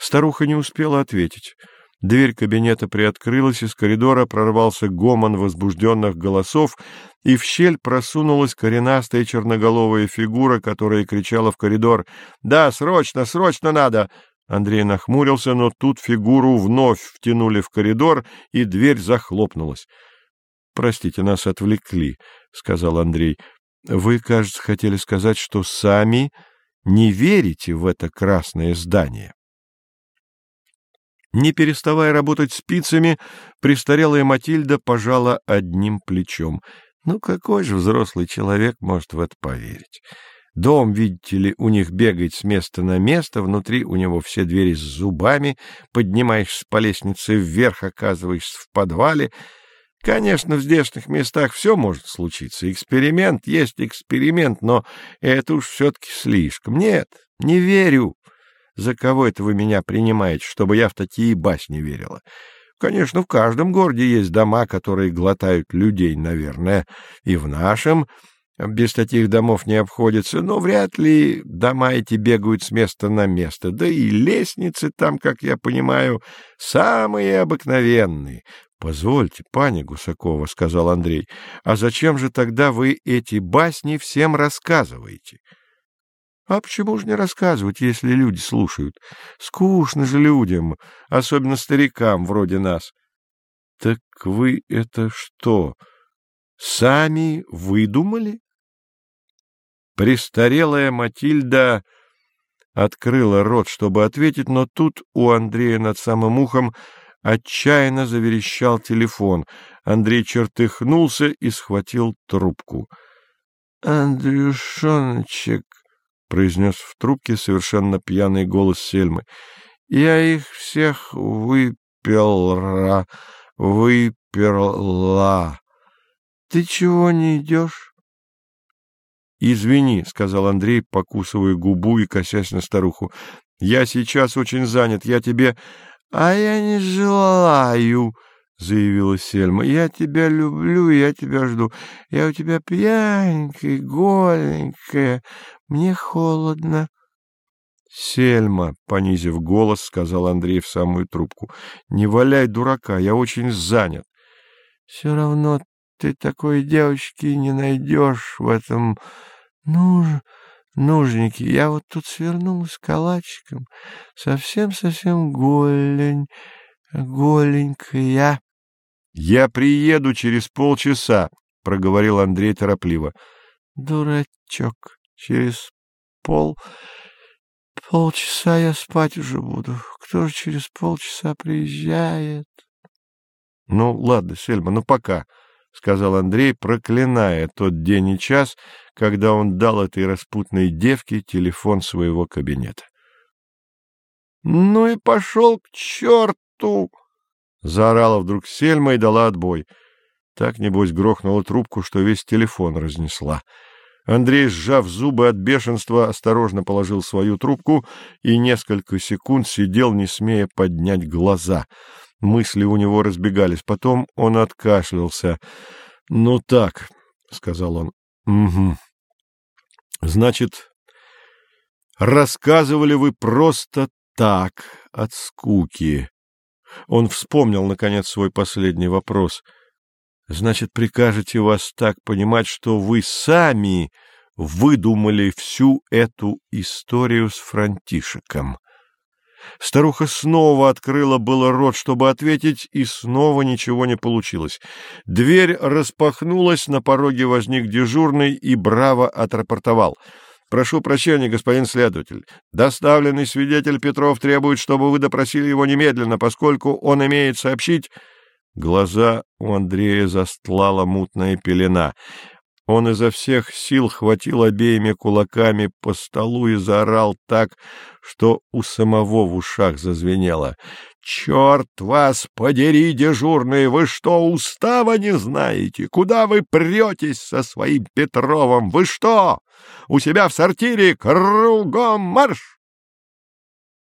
Старуха не успела ответить. Дверь кабинета приоткрылась, из коридора прорвался гомон возбужденных голосов, и в щель просунулась коренастая черноголовая фигура, которая кричала в коридор «Да, срочно, срочно надо!» Андрей нахмурился, но тут фигуру вновь втянули в коридор, и дверь захлопнулась. — Простите, нас отвлекли, — сказал Андрей. — Вы, кажется, хотели сказать, что сами не верите в это красное здание. Не переставая работать спицами, престарелая Матильда пожала одним плечом. Ну, какой же взрослый человек может в это поверить? Дом, видите ли, у них бегает с места на место, внутри у него все двери с зубами, поднимаешься по лестнице вверх, оказываешься в подвале. Конечно, в здешних местах все может случиться. Эксперимент есть эксперимент, но это уж все-таки слишком. Нет, не верю. За кого это вы меня принимаете, чтобы я в такие басни верила? Конечно, в каждом городе есть дома, которые глотают людей, наверное, и в нашем без таких домов не обходится, но вряд ли дома эти бегают с места на место. Да и лестницы там, как я понимаю, самые обыкновенные. — Позвольте, пани Гусакова, — сказал Андрей, — а зачем же тогда вы эти басни всем рассказываете? — А почему же не рассказывать, если люди слушают? Скучно же людям, особенно старикам вроде нас. — Так вы это что, сами выдумали? Престарелая Матильда открыла рот, чтобы ответить, но тут у Андрея над самым ухом отчаянно заверещал телефон. Андрей чертыхнулся и схватил трубку. — Андрюшоночек, — произнес в трубке совершенно пьяный голос Сельмы, — я их всех выперла, выперла. Ты чего не идешь? «Извини», — сказал Андрей, покусывая губу и косясь на старуху. «Я сейчас очень занят, я тебе...» «А я не желаю», — заявила Сельма. «Я тебя люблю, я тебя жду. Я у тебя пьяненькая, голенькая. Мне холодно». «Сельма», — понизив голос, сказал Андрей в самую трубку, — «не валяй дурака, я очень занят». «Все равно ты такой девочки не найдешь в этом ну, нужники, я вот тут свернулась калачиком, совсем-совсем голень, голенькая. — Я приеду через полчаса, — проговорил Андрей торопливо. — Дурачок, через пол... полчаса я спать уже буду. Кто же через полчаса приезжает? — Ну, ладно, Сельма, ну пока, — сказал Андрей, проклиная тот день и час, когда он дал этой распутной девке телефон своего кабинета. — Ну и пошел к черту! — заорала вдруг Сельма и дала отбой. Так, небось, грохнула трубку, что весь телефон разнесла. Андрей, сжав зубы от бешенства, осторожно положил свою трубку и несколько секунд сидел, не смея поднять глаза — Мысли у него разбегались. Потом он откашлялся. — Ну так, — сказал он. — Угу. — Значит, рассказывали вы просто так, от скуки. Он вспомнил, наконец, свой последний вопрос. — Значит, прикажете вас так понимать, что вы сами выдумали всю эту историю с Франтишеком? — Старуха снова открыла было рот, чтобы ответить, и снова ничего не получилось. Дверь распахнулась, на пороге возник дежурный и браво отрапортовал. «Прошу прощения, господин следователь. Доставленный свидетель Петров требует, чтобы вы допросили его немедленно, поскольку он имеет сообщить...» Глаза у Андрея застлала мутная пелена. Он изо всех сил хватил обеими кулаками по столу и заорал так, что у самого в ушах зазвенело. «Черт вас подери, дежурные! Вы что, устава не знаете? Куда вы претесь со своим Петровым? Вы что, у себя в сортире кругом марш?»